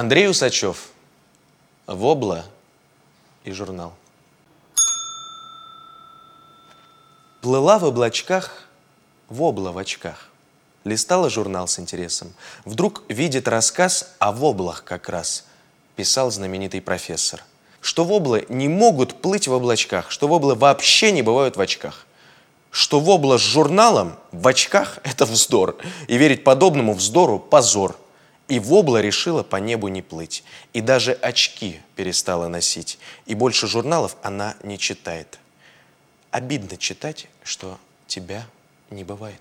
Андрей Усачев. Вобла и журнал. Плыла в облачках вобла в очках. Листала журнал с интересом. Вдруг видит рассказ о воблах как раз. Писал знаменитый профессор. Что воблы не могут плыть в облачках, что воблы вообще не бывают в очках. Что вобла с журналом в очках – это вздор. И верить подобному вздору – позор. И вобла решила по небу не плыть. И даже очки перестала носить. И больше журналов она не читает. Обидно читать, что тебя не бывает.